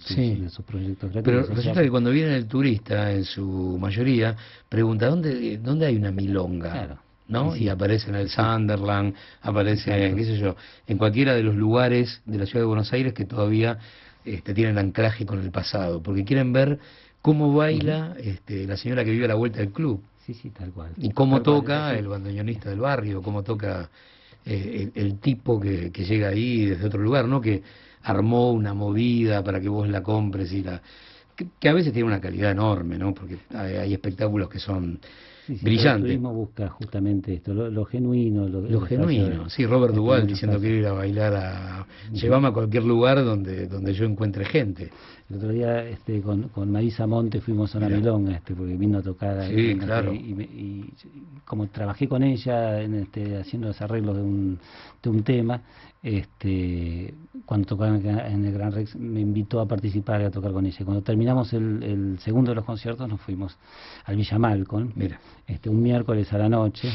sus, proyectos creativos. Pero resulta que cuando viene el turista, en su mayoría, pregunta, ¿dónde, dónde hay una milonga? ¿no? Y aparece en el Sunderland, aparece, en, qué sé yo, en cualquiera de los lugares de la ciudad de Buenos Aires que todavía este, tienen anclaje con el pasado, porque quieren ver cómo baila este, la señora que vive a la vuelta del club. Sí, sí, tal cual. Y cómo toca el bandoneonista del barrio, cómo toca eh, el, tipo que, que, llega ahí desde otro lugar, ¿no? Que armó una movida para que vos la compres y la... Que, a veces tiene una calidad enorme, ¿no? Porque hay espectáculos que son brillante. El busca justamente esto, lo, genuino. Lo, genuino, sí, Robert Duval diciendo que ir a bailar a... Llevame a cualquier lugar donde, donde yo encuentre gente. El otro día este, con, con Marisa Monte fuimos a una milonga, este, porque vino a tocar sí, claro. y, como trabajé con ella en este, haciendo los arreglos de un, de un tema, este, cuando tocaban en el Gran Rex me invitó a participar y a tocar con ella. Cuando terminamos el, el segundo de los conciertos nos fuimos al Villa Malcolm, Mira. Este, un miércoles a la noche.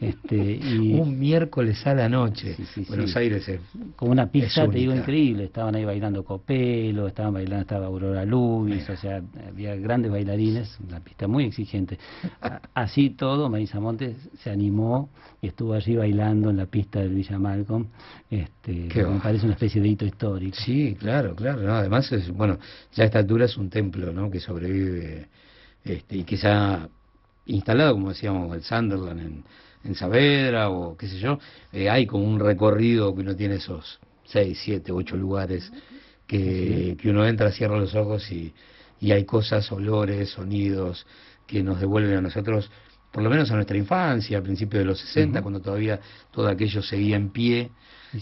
Este, [LAUGHS] y, un miércoles a la noche. Buenos Aires es, Con una pista, te digo, increíble. Estaban ahí bailando Copelo, estaban bailando, estaba Aurora Lubis, o sea, había grandes bailarines, una pista muy exigente. Así todo, Marisa Montes se animó y estuvo allí bailando en la pista del Villa Malcolm. Este, me parece una especie de hito histórico. Sí, claro, claro. además, es, bueno, ya a esta altura es un templo ¿no? que sobrevive este, y que ya instalado, como decíamos, el Sunderland en, en Saavedra o qué sé yo, eh, hay como un recorrido que uno tiene esos seis, siete, ocho lugares que, que uno entra, cierra los ojos y, y hay cosas, olores, sonidos que nos devuelven a nosotros, por lo menos a nuestra infancia, a principios de los 60, cuando todavía todo aquello seguía en pie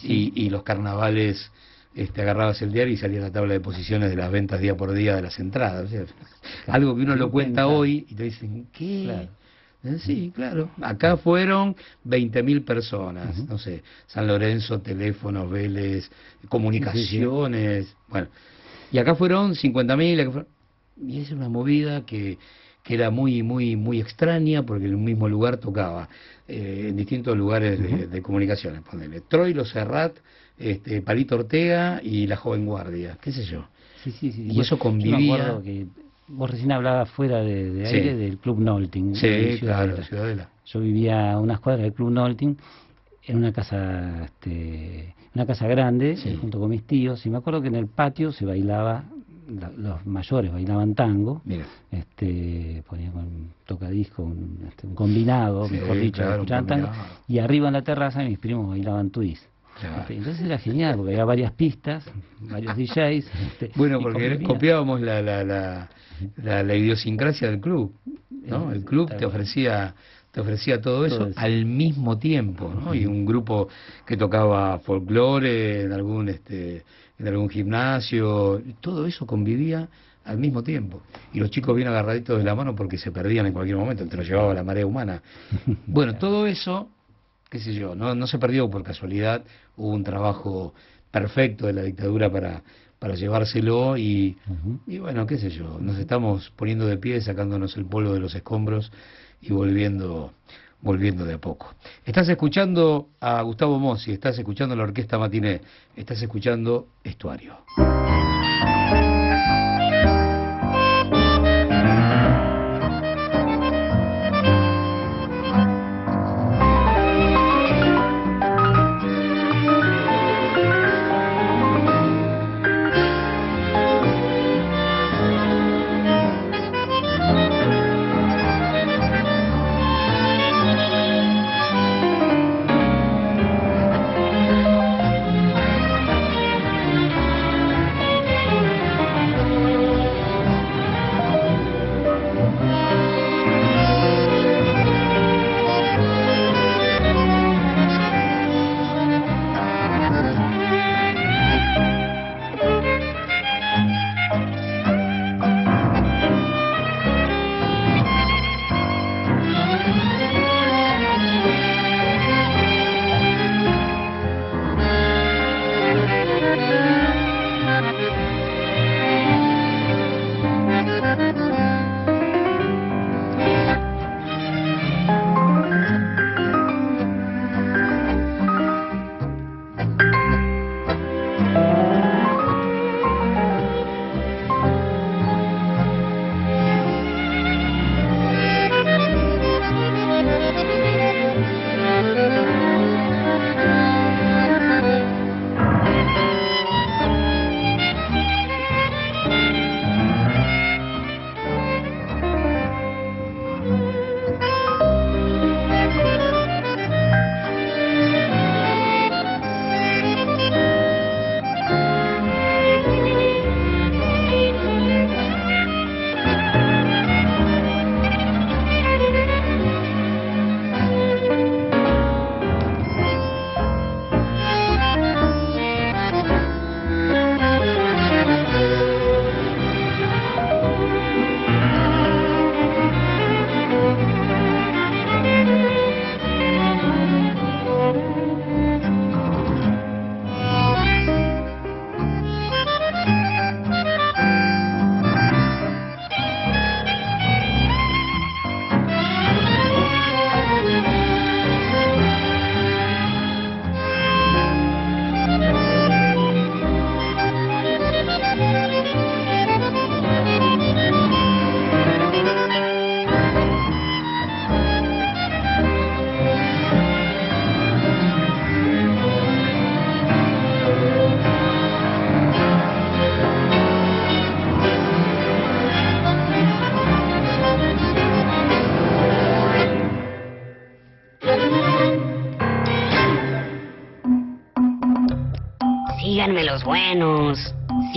y, y los carnavales este, agarrabas el diario y salía la tabla de posiciones de las ventas día por día de las entradas. algo que uno lo cuenta hoy y te dicen, ¿qué? Eh, sí, claro. Acá fueron 20.000 personas, no sé, San Lorenzo, teléfonos, Vélez, comunicaciones, bueno. Y acá fueron 50.000, y es una movida que, que era muy, muy, muy extraña porque en un mismo lugar tocaba, eh, en distintos lugares de, de comunicaciones. Ponele, Troilo Serrat este, Palito Ortega y La Joven Guardia, qué sé yo. Sí, sí, sí. Y eso convivía... que vos recién hablabas fuera de, aire del Club Nolting. Sí, claro, Ciudadela. Yo vivía a unas cuadras del Club Nolting en una casa este, una casa grande junto con mis tíos y me acuerdo que en el patio se bailaba los mayores bailaban tango este ponían con tocadisco un, este, un combinado mejor dicho tango y arriba en la terraza mis primos bailaban twist entonces era genial porque había varias pistas varios [LAUGHS] DJs este, bueno porque copiábamos la, la, la, la, idiosincrasia del club ¿no? el club te ofrecía te ofrecía todo eso, al mismo tiempo, ¿no? Y un grupo que tocaba folclore en algún este en algún gimnasio, todo eso convivía al mismo tiempo. Y los chicos bien agarraditos de la mano porque se perdían en cualquier momento, te lo llevaba la marea humana. [LAUGHS] Bueno, todo eso, qué sé yo, no, no se perdió por casualidad, hubo un trabajo perfecto de la dictadura para, para llevárselo y, y bueno, qué sé yo, nos estamos poniendo de pie, sacándonos el polvo de los escombros y volviendo volviendo de a poco. Estás escuchando a Gustavo Mossi, estás escuchando la Orquesta Matiné, estás escuchando Estuario.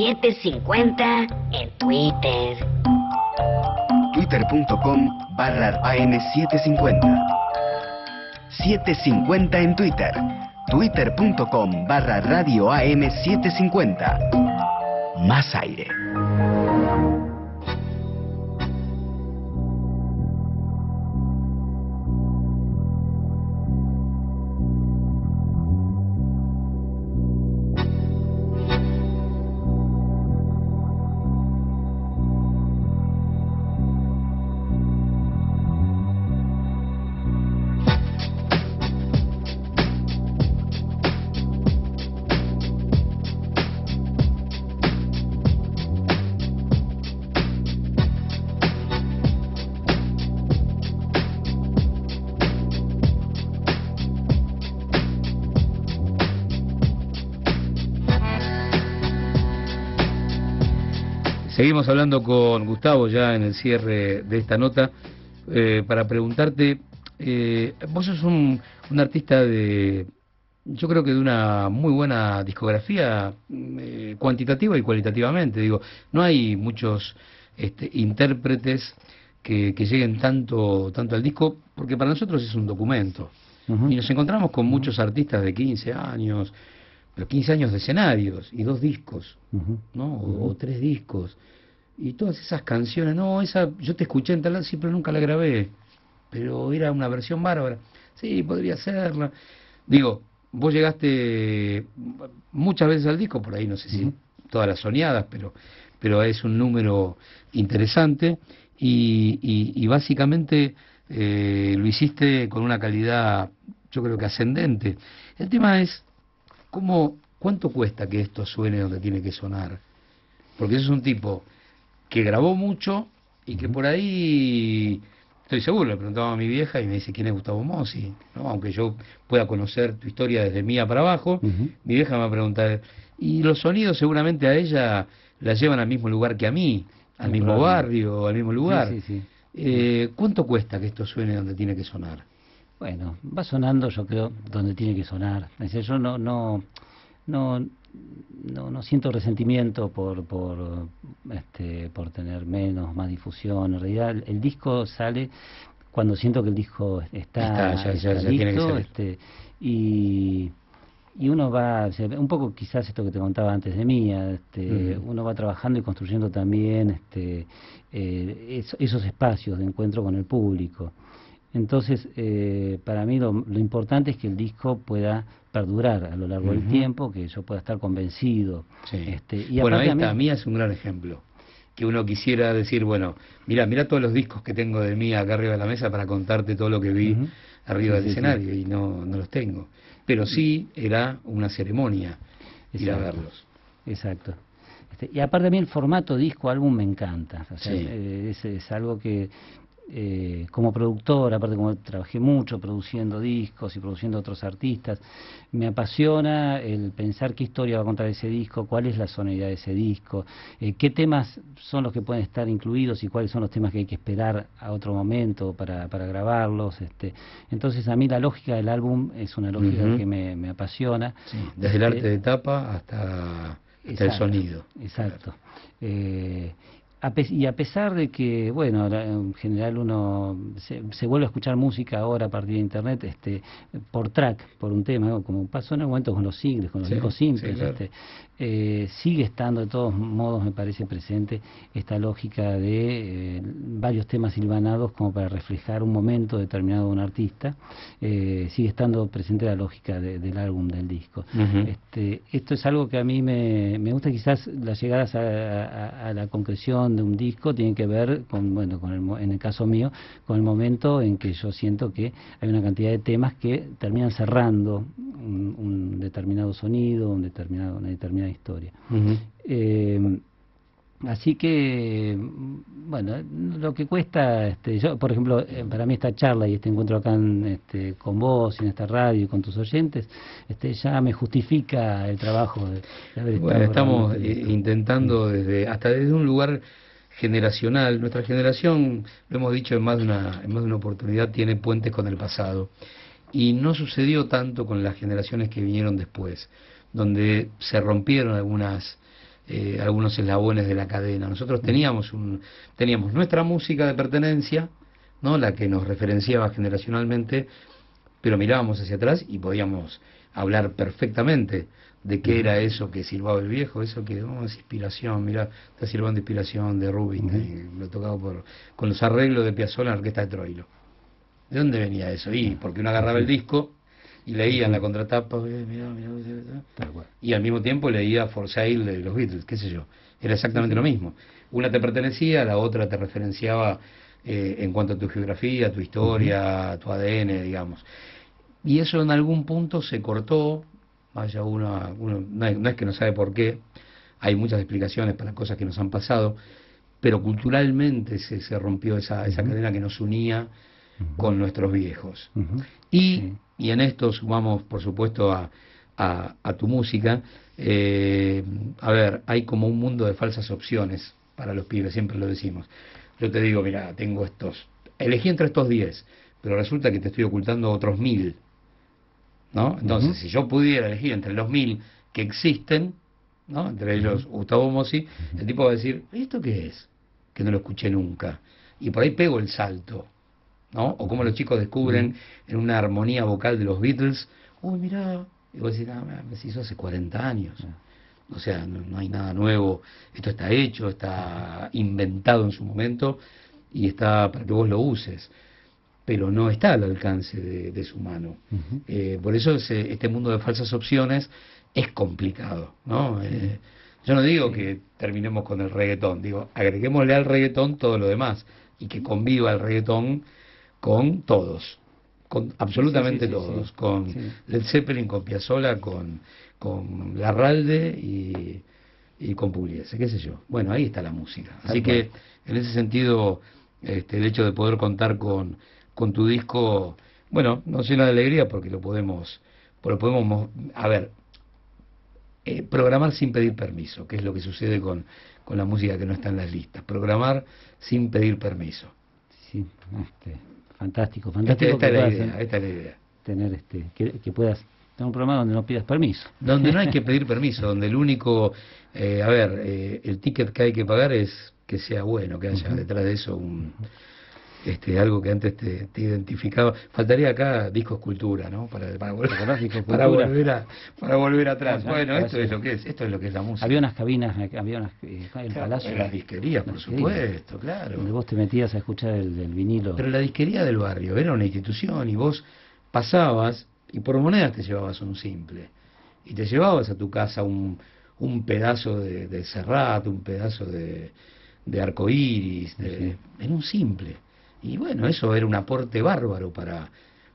750 en Twitter. Twitter.com barra AM750. 750 en Twitter. Twitter.com barra radio AM750. Más aire. Seguimos hablando con Gustavo ya en el cierre de esta nota eh, para preguntarte, eh, vos sos un, artista de, yo creo que de una muy buena discografía eh, cuantitativa y cualitativamente, digo, no hay muchos este, intérpretes que, lleguen tanto, tanto al disco, porque para nosotros es un documento. Y nos encontramos con muchos artistas de 15 años, pero 15 años de escenarios y dos discos, ¿no? O, tres discos. Y todas esas canciones, no, esa yo te escuché en tal, sí, pero nunca la grabé. Pero era una versión bárbara. Sí, podría serla. Digo, vos llegaste muchas veces al disco, por ahí no sé si todas las soñadas, pero, pero es un número interesante y, y, básicamente eh, lo hiciste con una calidad, yo creo que ascendente. El tema es, ¿cómo, ¿cuánto cuesta que esto suene donde tiene que sonar? Porque eso es un tipo que grabó mucho y que por ahí, estoy seguro, le preguntaba a mi vieja y me dice quién es Gustavo Mossi, ¿no? aunque yo pueda conocer tu historia desde mía para abajo, mi vieja me va a preguntar, y los sonidos seguramente a ella la llevan al mismo lugar que a mí al mismo barrio, al mismo lugar. Eh, ¿Cuánto cuesta que esto suene donde tiene que sonar? Bueno, va sonando, yo creo, donde tiene que sonar. Es decir, yo no, no, no, no, siento resentimiento por, por, este, por tener menos, más difusión. En realidad, el, disco sale cuando siento que el disco está, está, ya, ser. Este, y y uno va, un poco quizás esto que te contaba antes de mí, este, uno va trabajando y construyendo también este, eh, esos espacios de encuentro con el público. Entonces, eh, para mí lo, importante es que el disco pueda perdurar a lo largo del tiempo, que yo pueda estar convencido. Este, y bueno, esta a mí es un gran ejemplo. Que uno quisiera decir, bueno, mira, mira todos los discos que tengo de mí acá arriba de la mesa para contarte todo lo que vi arriba del escenario y no, no los tengo pero sí era una ceremonia ir a verlos. Exacto. Este, y aparte a mí el formato disco álbum me encanta. Eh, es, algo que eh, como productor, aparte como trabajé mucho produciendo discos y produciendo otros artistas, me apasiona el pensar qué historia va a contar ese disco, cuál es la sonoridad de ese disco, eh, qué temas son los que pueden estar incluidos y cuáles son los temas que hay que esperar a otro momento para, para grabarlos. Este. Entonces a mí la lógica del álbum es una lógica que me, apasiona. desde el arte este, de tapa hasta, el sonido. Exacto. Eh, y a pesar de que, bueno, en general uno se, vuelve a escuchar música ahora a partir de internet, este, por track, por un tema, como pasó en el momento con los singles, con los discos simples, este, eh, sigue estando de todos modos, me parece presente, esta lógica de eh, varios temas silvanados como para reflejar un momento determinado de un artista, eh, sigue estando presente la lógica del álbum, del disco. este, esto es algo que a mí me, me gusta, quizás las llegadas a, a la concreción de un disco tiene que ver con, bueno, con el, en el caso mío, con el momento en que yo siento que hay una cantidad de temas que terminan cerrando un, determinado sonido, un determinado, una determinada historia. Así que, bueno, lo que cuesta, este, yo, por ejemplo, eh, para mí esta charla y este encuentro acá este, con vos, en esta radio y con tus oyentes, este, ya me justifica el trabajo de, haber Bueno, estamos eh, intentando desde, hasta desde un lugar generacional. Nuestra generación, lo hemos dicho en más de una, en más de una oportunidad, tiene puentes con el pasado. Y no sucedió tanto con las generaciones que vinieron después, donde se rompieron algunas eh, algunos eslabones de la cadena. Nosotros teníamos, un, teníamos nuestra música de pertenencia, ¿no? la que nos referenciaba generacionalmente, pero mirábamos hacia atrás y podíamos hablar perfectamente de qué era eso que silbaba el viejo, eso que oh, es inspiración, mira, está silbando inspiración de Rubin, lo tocado por, con los arreglos de Piazzolla en la orquesta de Troilo. ¿De dónde venía eso? Y porque uno agarraba el disco y leía en la contratapa, y al mismo tiempo leía For Sale de los Beatles, qué sé yo. Era exactamente lo mismo. Una te pertenecía, la otra te referenciaba eh, en cuanto a tu geografía, tu historia, tu ADN, digamos. Y eso en algún punto se cortó, vaya uno, uno no, es, que no sabe por qué, hay muchas explicaciones para cosas que nos han pasado, pero culturalmente se, se rompió esa, esa cadena que nos unía con nuestros viejos. Y y en esto sumamos, por supuesto, a, a, tu música. Eh, a ver, hay como un mundo de falsas opciones para los pibes, siempre lo decimos. Yo te digo, mira, tengo estos, elegí entre estos 10, pero resulta que te estoy ocultando otros mil. ¿No? Entonces, si yo pudiera elegir entre los mil que existen, ¿no? Entre ellos Gustavo Mossi, el tipo va a decir, ¿esto qué es? Que no lo escuché nunca. Y por ahí pego el salto, ¿no? O como los chicos descubren en una armonía vocal de los Beatles, uy, mira, y vos decís, ah, me se hizo hace 40 años. O sea, no, hay nada nuevo, esto está hecho, está inventado en su momento y está para que vos lo uses, pero no está al alcance de, su mano. Eh, por eso este mundo de falsas opciones es complicado, ¿no? Eh, yo no digo que terminemos con el reggaetón, digo, agreguémosle al reggaetón todo lo demás y que conviva el reggaetón con todos, con absolutamente todos, con Led Zeppelin, con Piazzolla, con, con Larralde y, y con Pugliese, qué sé yo. Bueno, ahí está la música. Así que en ese sentido, este, el hecho de poder contar con, con tu disco, bueno, nos llena de alegría porque lo podemos, lo podemos, a ver, eh, programar sin pedir permiso, que es lo que sucede con, con la música que no está en las listas. Programar sin pedir permiso. Sí, este, fantástico, fantástico. Esta, es la idea, esta es la idea. Tener este, que, puedas tener un programa donde no pidas permiso. [LAUGHS] Donde no hay que pedir permiso, [LAUGHS] donde el único, eh, a ver, eh, el ticket que hay que pagar es que sea bueno, que haya detrás de eso un, este, algo que antes te, identificaba. Faltaría acá disco escultura, ¿no? Para, para, volver, para, volver, a, para volver atrás. bueno, esto es lo que es, esto es lo que es la música. Había unas cabinas, había unas eh, el palacio. Las disquerías, por supuesto, claro. Donde vos te metías a escuchar el, vinilo. Pero la disquería del barrio era una institución y vos pasabas y por monedas te llevabas un simple. Y te llevabas a tu casa un, un pedazo de, de Serrat, un pedazo de, de arcoíris, en un simple. Y bueno, eso era un aporte bárbaro para,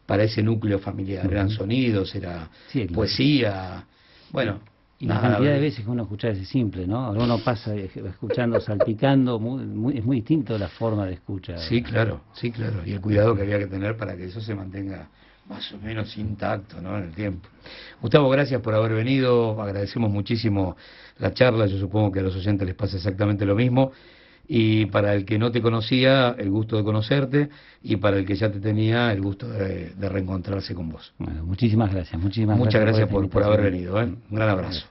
para ese núcleo familiar. Eran sonidos, era poesía. Bueno, y la cantidad de veces que uno escucha ese simple, ¿no? Ahora uno pasa escuchando, salpicando, muy, es muy distinto la forma de escuchar. Sí, claro, sí, claro. Y el cuidado que había que tener para que eso se mantenga más o menos intacto ¿no? en el tiempo. Gustavo, gracias por haber venido, agradecemos muchísimo la charla, yo supongo que a los oyentes les pasa exactamente lo mismo y para el que no te conocía, el gusto de conocerte, y para el que ya te tenía, el gusto de, reencontrarse con vos. Bueno, muchísimas gracias. Muchísimas Muchas gracias, por, por, haber venido. ¿eh? Un gran abrazo.